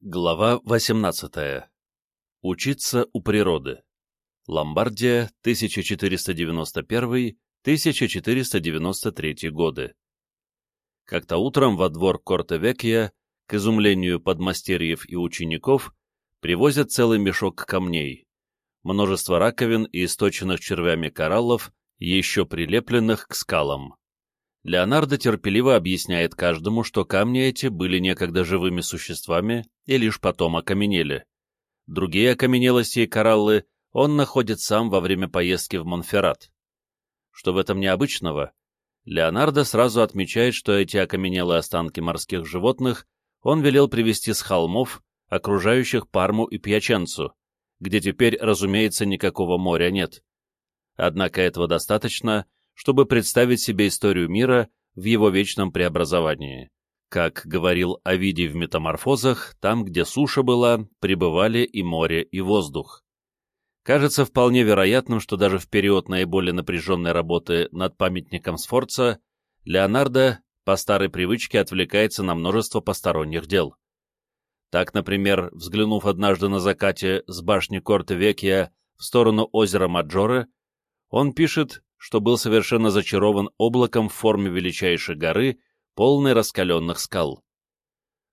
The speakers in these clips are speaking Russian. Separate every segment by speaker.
Speaker 1: Глава 18. Учиться у природы. Ломбардия, 1491-1493 годы. Как-то утром во двор Корте-Векья, к изумлению подмастерьев и учеников, привозят целый мешок камней, множество раковин и источенных червями кораллов, еще прилепленных к скалам. Леонардо терпеливо объясняет каждому, что камни эти были некогда живыми существами и лишь потом окаменели. Другие окаменелости и кораллы он находит сам во время поездки в Монферрат. Что в этом необычного? Леонардо сразу отмечает, что эти окаменелые останки морских животных он велел привезти с холмов, окружающих Парму и Пьяченцу, где теперь, разумеется, никакого моря нет. Однако этого достаточно, чтобы представить себе историю мира в его вечном преобразовании. Как говорил Овидий в «Метаморфозах», там, где суша была, пребывали и море, и воздух. Кажется вполне вероятным, что даже в период наиболее напряженной работы над памятником Сфорца Леонардо по старой привычке отвлекается на множество посторонних дел. Так, например, взглянув однажды на закате с башни Корте-Векия в сторону озера Маджоре, он пишет что был совершенно зачарован облаком в форме величайшей горы, полной раскаленных скал.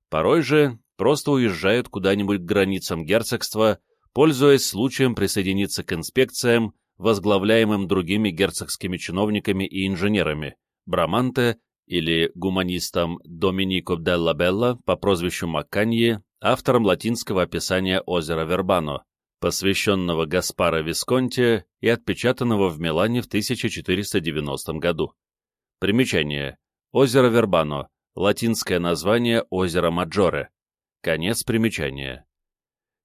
Speaker 1: Порой же просто уезжают куда-нибудь к границам герцогства, пользуясь случаем присоединиться к инспекциям, возглавляемым другими герцогскими чиновниками и инженерами, Браманте или гуманистом Доминико Делла Белла по прозвищу Макканье, автором латинского описания озера Вербано, посвященного Гаспаро Висконти и отпечатанного в Милане в 1490 году. Примечание. Озеро Вербано. Латинское название озера Маджоре. Конец примечания.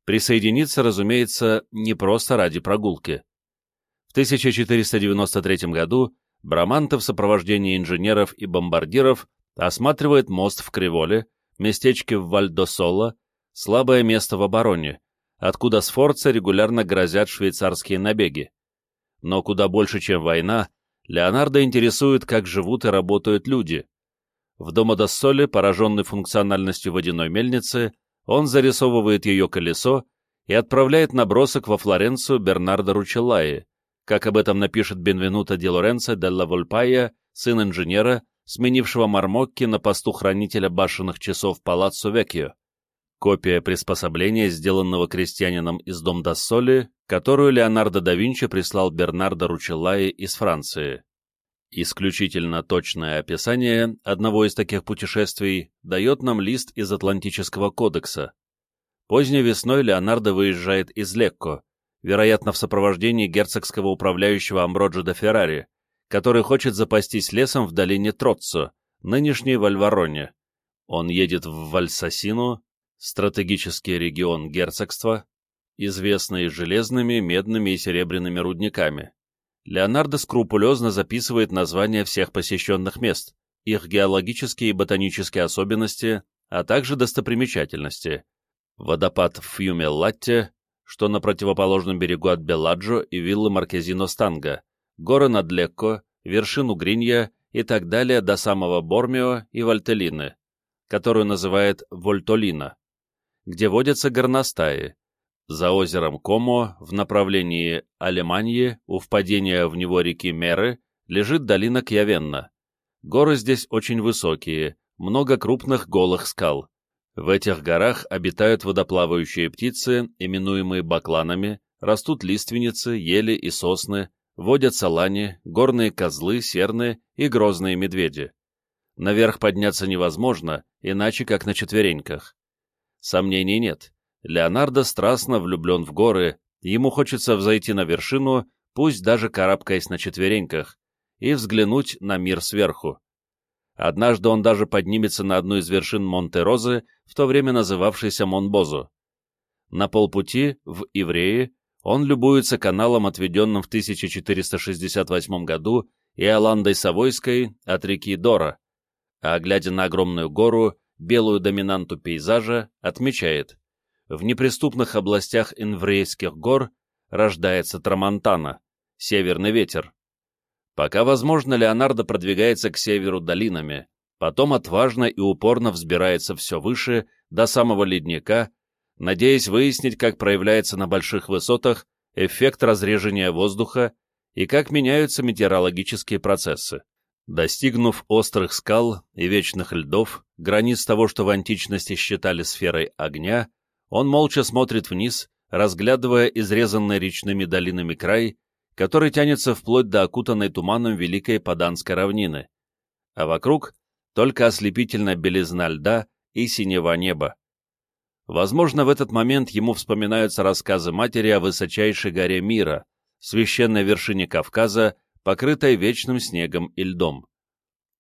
Speaker 1: Присоединиться, разумеется, не просто ради прогулки. В 1493 году Браманте в сопровождении инженеров и бомбардиров осматривает мост в Криволе, местечке в Вальдосоло, слабое место в обороне, откуда Сфорца регулярно грозят швейцарские набеги. Но куда больше, чем война, Леонардо интересует, как живут и работают люди. В Домодоссоле, пораженный функциональностью водяной мельницы, он зарисовывает ее колесо и отправляет набросок во Флоренцию Бернардо Ручеллаи, как об этом напишет Бенвенуто ди Лоренцо Делла Вольпайя, сын инженера, сменившего Мармокки на посту хранителя башенных часов Палаццо Веккио копия приспособления, сделанного крестьянином из дом Доссоли, которую Леонардо да Винчи прислал Бернардо Ручеллаи из Франции. Исключительно точное описание одного из таких путешествий дает нам лист из Атлантического кодекса. Поздней весной Леонардо выезжает из Лекко, вероятно, в сопровождении герцогского управляющего Амброджо де Феррари, который хочет запастись лесом в долине Троццо, нынешней Вальвароне. Он едет в Вальсасину, стратегический регион герцогства, известный железными, медными и серебряными рудниками. Леонардо скрупулезно записывает названия всех посещенных мест, их геологические и ботанические особенности, а также достопримечательности. Водопад в Фьюмеллатте, что на противоположном берегу от Белладжо и виллы Маркезино Станга, горы над Лекко, вершину Гринья и так далее до самого Бормио и Вальтелины, которую называет Вольтолина где водятся горностаи. За озером Комо в направлении Алеманьи у впадения в него реки Меры лежит долина Кьявенна. Горы здесь очень высокие, много крупных голых скал. В этих горах обитают водоплавающие птицы, именуемые бакланами, растут лиственницы, ели и сосны, водятся лани, горные козлы, серны и грозные медведи. Наверх подняться невозможно, иначе как на четвереньках. Сомнений нет. Леонардо страстно влюблен в горы, ему хочется взойти на вершину, пусть даже карабкаясь на четвереньках, и взглянуть на мир сверху. Однажды он даже поднимется на одну из вершин Монте-Розы, в то время называвшейся Монбозу. На полпути, в Иврее, он любуется каналом, отведенным в 1468 году Иоландой Савойской от реки Дора, а, глядя на огромную гору, белую доминанту пейзажа, отмечает, в неприступных областях Инврейских гор рождается Трамонтана, северный ветер. Пока возможно, Леонардо продвигается к северу долинами, потом отважно и упорно взбирается все выше, до самого ледника, надеясь выяснить, как проявляется на больших высотах эффект разрежения воздуха и как меняются метеорологические процессы. Достигнув острых скал и вечных льдов, границ того, что в античности считали сферой огня, он молча смотрит вниз, разглядывая изрезанный речными долинами край, который тянется вплоть до окутанной туманом Великой Паданской равнины, а вокруг только ослепительная белизна льда и синего неба. Возможно, в этот момент ему вспоминаются рассказы матери о высочайшей горе мира, священной вершине Кавказа, покрытой вечным снегом и льдом.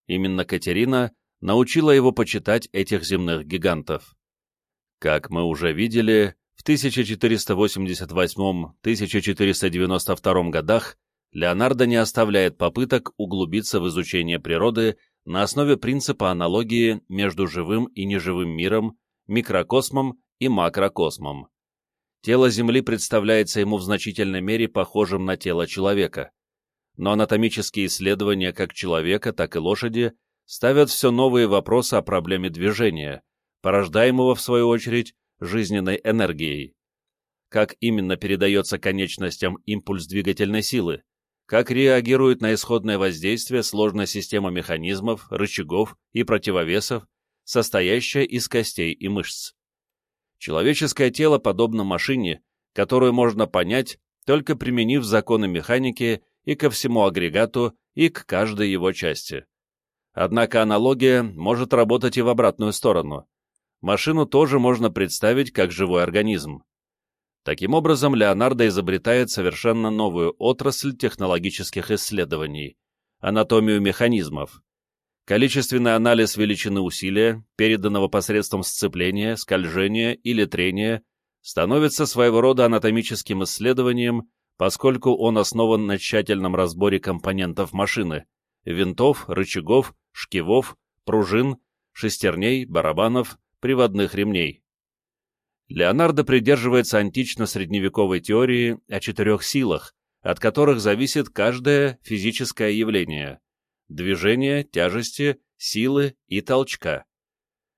Speaker 1: Именно Катерина научила его почитать этих земных гигантов. Как мы уже видели, в 1488-1492 годах Леонардо не оставляет попыток углубиться в изучение природы на основе принципа аналогии между живым и неживым миром, микрокосмом и макрокосмом. Тело Земли представляется ему в значительной мере похожим на тело человека. Но анатомические исследования как человека, так и лошади ставят все новые вопросы о проблеме движения, порождаемого, в свою очередь, жизненной энергией. Как именно передается конечностям импульс двигательной силы? Как реагирует на исходное воздействие сложная система механизмов, рычагов и противовесов, состоящая из костей и мышц? Человеческое тело подобно машине, которую можно понять, только применив законы механики и ко всему агрегату, и к каждой его части. Однако аналогия может работать и в обратную сторону. Машину тоже можно представить как живой организм. Таким образом, Леонардо изобретает совершенно новую отрасль технологических исследований – анатомию механизмов, Количественный анализ величины усилия, переданного посредством сцепления, скольжения или трения, становится своего рода анатомическим исследованием, поскольку он основан на тщательном разборе компонентов машины – винтов, рычагов, шкивов, пружин, шестерней, барабанов, приводных ремней. Леонардо придерживается антично-средневековой теории о четырех силах, от которых зависит каждое физическое явление – движения, тяжести, силы и толчка.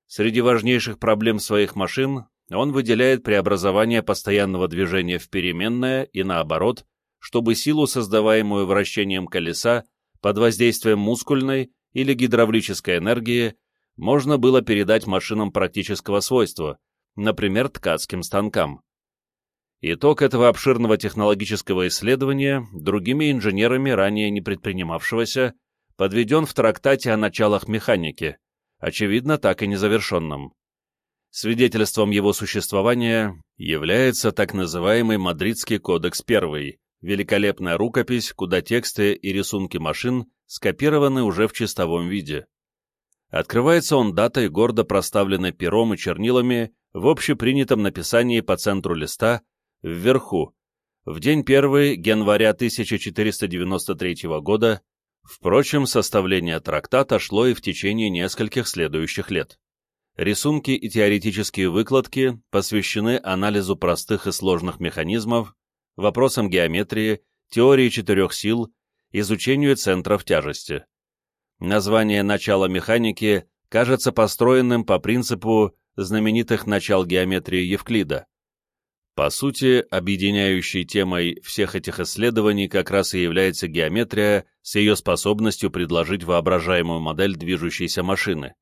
Speaker 1: Среди важнейших проблем своих машин он выделяет преобразование постоянного движения в переменное и наоборот, чтобы силу, создаваемую вращением колеса, под воздействием мускульной или гидравлической энергии, можно было передать машинам практического свойства, например, ткацким станкам. Итог этого обширного технологического исследования другими инженерами, ранее не предпринимавшегося, подведен в трактате о началах механики, очевидно, так и незавершенном. Свидетельством его существования является так называемый Мадридский кодекс I, великолепная рукопись, куда тексты и рисунки машин скопированы уже в чистовом виде. Открывается он датой, гордо проставленной пером и чернилами в общепринятом написании по центру листа, вверху, в день 1 января 1493 года, Впрочем, составление трактата шло и в течение нескольких следующих лет. Рисунки и теоретические выкладки посвящены анализу простых и сложных механизмов, вопросам геометрии, теории четырех сил, изучению центров тяжести. Название «Начало механики» кажется построенным по принципу знаменитых начал геометрии Евклида. По сути, объединяющей темой всех этих исследований как раз и является геометрия с ее способностью предложить воображаемую модель движущейся машины.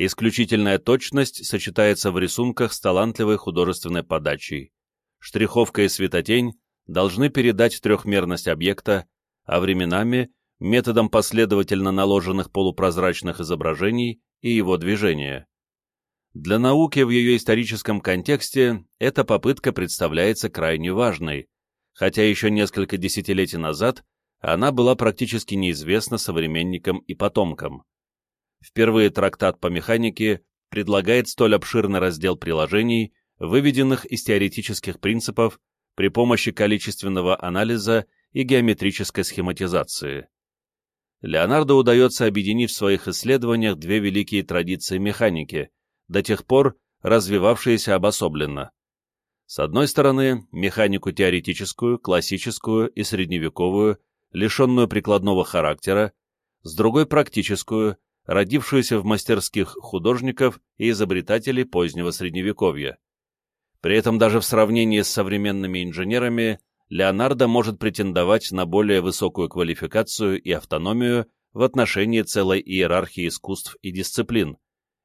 Speaker 1: Исключительная точность сочетается в рисунках с талантливой художественной подачей. Штриховка и светотень должны передать трехмерность объекта, а временами — методом последовательно наложенных полупрозрачных изображений и его движения. Для науки в ее историческом контексте эта попытка представляется крайне важной, хотя еще несколько десятилетий назад она была практически неизвестна современникам и потомкам. Впервые трактат по механике предлагает столь обширный раздел приложений, выведенных из теоретических принципов при помощи количественного анализа и геометрической схематизации. Леонардо удается объединить в своих исследованиях две великие традиции механики до тех пор развивавшиеся обособленно. С одной стороны, механику теоретическую, классическую и средневековую, лишенную прикладного характера, с другой — практическую, родившуюся в мастерских художников и изобретателей позднего Средневековья. При этом даже в сравнении с современными инженерами Леонардо может претендовать на более высокую квалификацию и автономию в отношении целой иерархии искусств и дисциплин.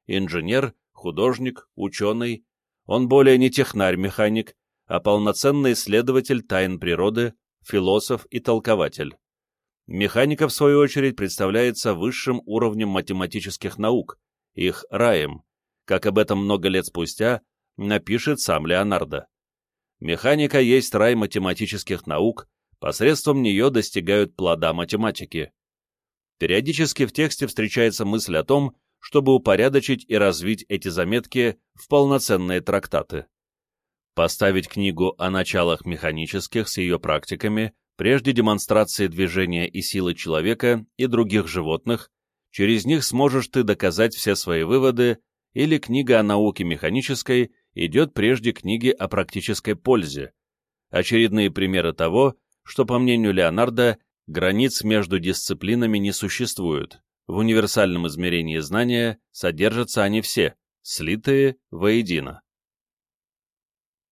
Speaker 1: Инженер, художник, ученый. Он более не технарь-механик, а полноценный исследователь тайн природы, философ и толкователь. Механика, в свою очередь, представляется высшим уровнем математических наук, их раем, как об этом много лет спустя напишет сам Леонардо. Механика есть рай математических наук, посредством нее достигают плода математики. Периодически в тексте встречается мысль о том, чтобы упорядочить и развить эти заметки в полноценные трактаты. Поставить книгу о началах механических с ее практиками прежде демонстрации движения и силы человека и других животных, через них сможешь ты доказать все свои выводы, или книга о науке механической идет прежде книги о практической пользе. Очередные примеры того, что, по мнению Леонардо, границ между дисциплинами не существует. В универсальном измерении знания содержатся они все, слитые воедино.